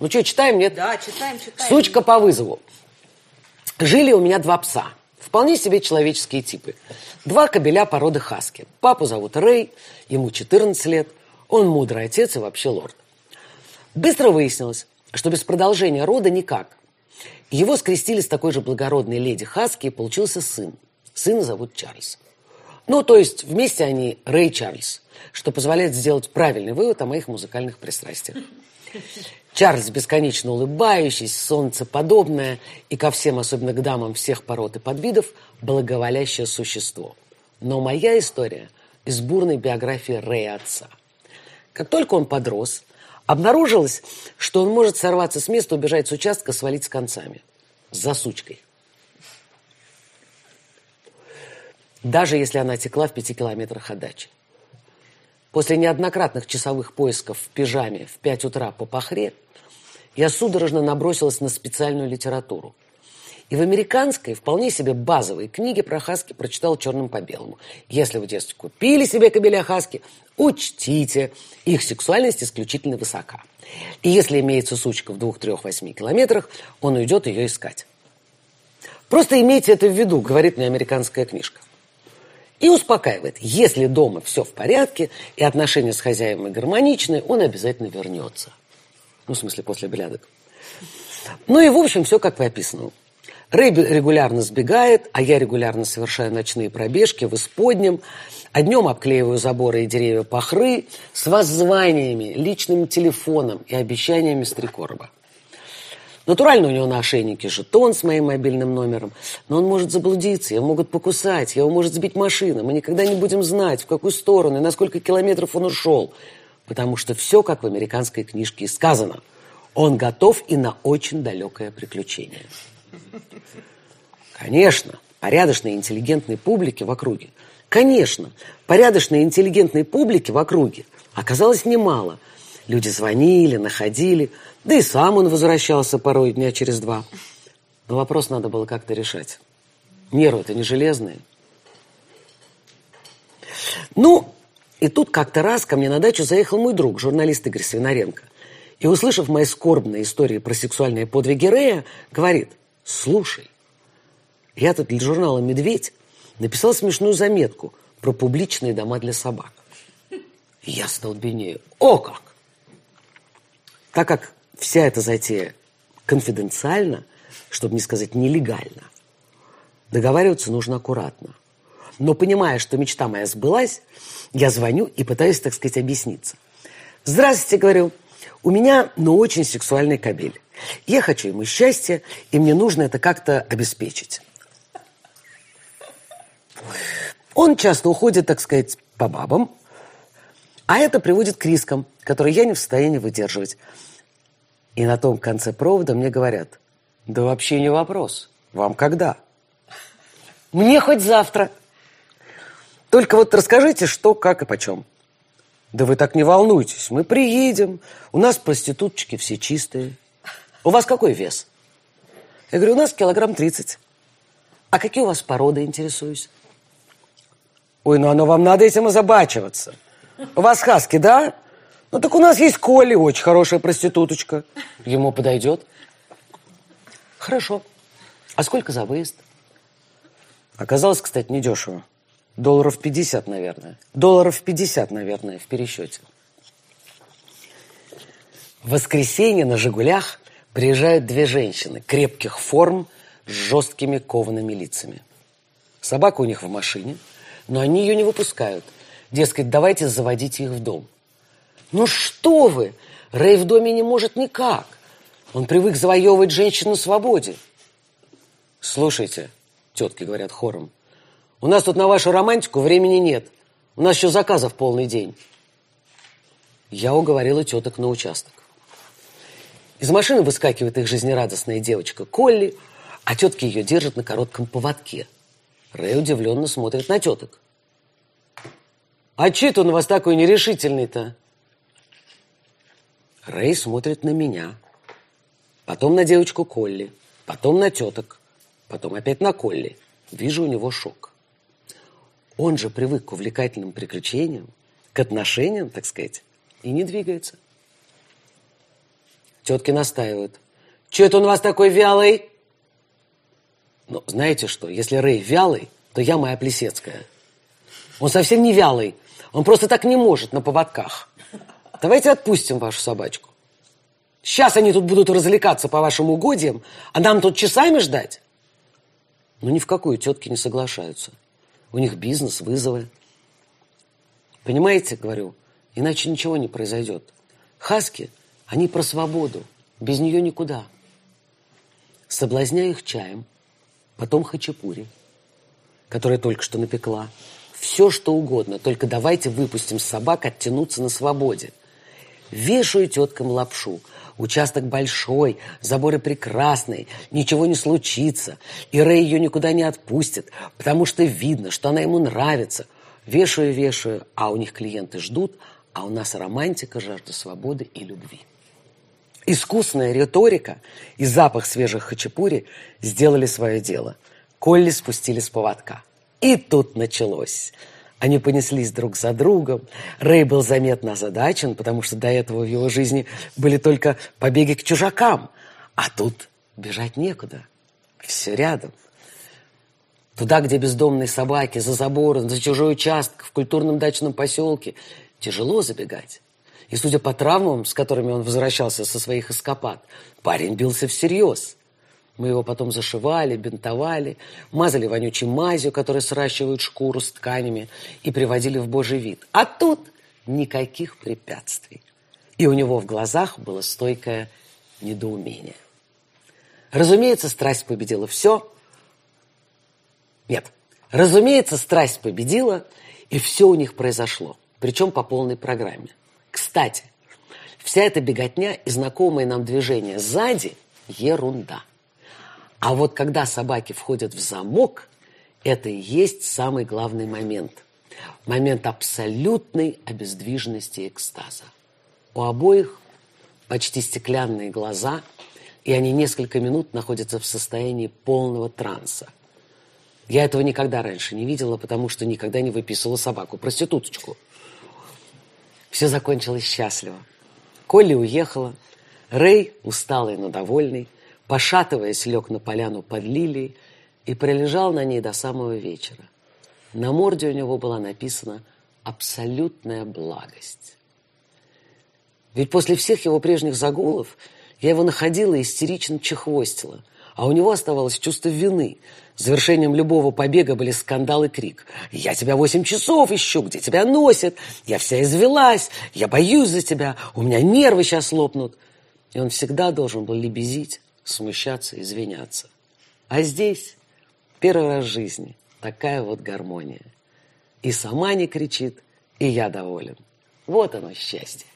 Ну что, читаем, нет? Да, читаем, читаем. Сучка по вызову. Жили у меня два пса. Вполне себе человеческие типы. Два кобеля породы хаски. Папу зовут Рэй, ему 14 лет. Он мудрый отец и вообще лорд. Быстро выяснилось, что без продолжения рода никак. Его скрестили с такой же благородной леди Хаски, и получился сын. Сына зовут Чарльз. Ну, то есть вместе они Рэй Чарльз, что позволяет сделать правильный вывод о моих музыкальных пристрастиях. Чарльз, бесконечно улыбающийся, солнцеподобное и ко всем, особенно к дамам всех пород и подвидов, благоволящее существо. Но моя история из бурной биографии Рэя отца. Как только он подрос, обнаружилось, что он может сорваться с места, убежать с участка, свалить с концами. С засучкой. Даже если она текла в пяти километрах от дачи. После неоднократных часовых поисков в пижаме в 5 утра по пахре я судорожно набросилась на специальную литературу. И в американской, вполне себе базовой книге про хаски прочитала черным по белому. Если вы детстве купили себе кобеля хаски, учтите, их сексуальность исключительно высока. И если имеется сучка в двух-трех-восьми километрах, он уйдет ее искать. Просто имейте это в виду, говорит мне американская книжка. И успокаивает, если дома все в порядке и отношения с хозяевами гармоничны, он обязательно вернется. Ну, в смысле, после блядок. Ну и, в общем, все как вы описано. Рэй регулярно сбегает, а я регулярно совершаю ночные пробежки в исподнем, а днем обклеиваю заборы и деревья пахры с воззваниями, личным телефоном и обещаниями стрекорба. Натурально у него на ошейнике жетон с моим мобильным номером, но он может заблудиться, его могут покусать, его может сбить машина. Мы никогда не будем знать, в какую сторону и на сколько километров он ушел, потому что все, как в американской книжке сказано. Он готов и на очень далекое приключение. Конечно, порядочной интеллигентной публике в округе. Конечно, порядочной интеллигентной публике в округе оказалось немало. Люди звонили, находили, да и сам он возвращался порой дня через два. Но вопрос надо было как-то решать. Нервы-то не железные. Ну, и тут как-то раз ко мне на дачу заехал мой друг, журналист Игорь Свинаренко. И, услышав мои скорбные истории про сексуальные подвиги Рея, говорит, слушай, я тут для журнала «Медведь» написал смешную заметку про публичные дома для собак. Я столбенею. О как! Так как вся эта затея конфиденциальна, чтобы не сказать нелегально, договариваться нужно аккуратно. Но понимая, что мечта моя сбылась, я звоню и пытаюсь, так сказать, объясниться. Здравствуйте, говорю. У меня, ну, очень сексуальный кабель. Я хочу ему счастья, и мне нужно это как-то обеспечить. Он часто уходит, так сказать, по бабам, а это приводит к рискам, которые я не в состоянии выдерживать. И на том конце провода мне говорят, да вообще не вопрос, вам когда? Мне хоть завтра. Только вот расскажите, что, как и почем. Да вы так не волнуйтесь, мы приедем, у нас проституточки все чистые. У вас какой вес? Я говорю, у нас килограмм тридцать. А какие у вас породы, интересуюсь? Ой, ну оно вам надо этим озабачиваться. У вас хаски, да? Ну так у нас есть Коли, очень хорошая проституточка. Ему подойдет? Хорошо. А сколько за выезд? Оказалось, кстати, недешево. Долларов 50, наверное. Долларов 50, наверное, в пересчете. В воскресенье на «Жигулях» приезжают две женщины крепких форм с жесткими коваными лицами. Собака у них в машине, но они ее не выпускают. Дескать, давайте заводите их в дом. Ну что вы! Рэй в доме не может никак. Он привык завоевывать женщину свободе. Слушайте, тетки говорят хором, у нас тут на вашу романтику времени нет. У нас еще заказов полный день. Я уговорила теток на участок. Из машины выскакивает их жизнерадостная девочка Колли, а тетки ее держат на коротком поводке. Рэй удивленно смотрит на теток. «А че он у вас такой нерешительный-то?» Рэй смотрит на меня, потом на девочку Колли, потом на теток, потом опять на Колли. Вижу у него шок. Он же привык к увлекательным приключениям, к отношениям, так сказать, и не двигается. Тетки настаивают. Че это он у вас такой вялый? Ну, знаете что, если Рэй вялый, то я моя Плесецкая. Он совсем не вялый. Он просто так не может на поводках. Давайте отпустим вашу собачку. Сейчас они тут будут развлекаться по вашим угодьям, а нам тут часами ждать? Ну, ни в какую тетки не соглашаются. У них бизнес, вызовы. Понимаете, говорю, иначе ничего не произойдет. Хаски, они про свободу. Без нее никуда. Соблазняю их чаем, потом хачапури, которая только что напекла. Все, что угодно, только давайте выпустим собак оттянуться на свободе. Вешаю теткам лапшу. Участок большой, заборы прекрасные, ничего не случится. И Рэй ее никуда не отпустит, потому что видно, что она ему нравится. Вешаю, вешаю, а у них клиенты ждут, а у нас романтика, жажда свободы и любви. Искусная риторика и запах свежих хачапури сделали свое дело. Колли спустили с поводка. И тут началось. Они понеслись друг за другом. Рэй был заметно озадачен, потому что до этого в его жизни были только побеги к чужакам. А тут бежать некуда. Все рядом. Туда, где бездомные собаки, за забором, за чужой участок, в культурном дачном поселке. Тяжело забегать. И судя по травмам, с которыми он возвращался со своих эскапад, парень бился всерьез. Мы его потом зашивали, бинтовали, мазали вонючей мазью, которая сращивает шкуру с тканями, и приводили в божий вид. А тут никаких препятствий. И у него в глазах было стойкое недоумение. Разумеется, страсть победила все. Нет, разумеется, страсть победила, и все у них произошло. Причем по полной программе. Кстати, вся эта беготня и знакомые нам движения сзади – ерунда. А вот когда собаки входят в замок, это и есть самый главный момент. Момент абсолютной обездвиженности и экстаза. У обоих почти стеклянные глаза, и они несколько минут находятся в состоянии полного транса. Я этого никогда раньше не видела, потому что никогда не выписывала собаку, проституточку. Все закончилось счастливо. Колли уехала, Рэй, усталый, но довольный, пошатываясь, лег на поляну под лилией и пролежал на ней до самого вечера. На морде у него была написана «абсолютная благость». Ведь после всех его прежних загулов я его находила и истерично чехвостила, а у него оставалось чувство вины. Завершением любого побега были скандал и крик. «Я тебя восемь часов ищу, где тебя носят? Я вся извелась, я боюсь за тебя, у меня нервы сейчас лопнут». И он всегда должен был лебезить, смущаться, извиняться. А здесь первый раз в жизни такая вот гармония. И сама не кричит, и я доволен. Вот оно счастье.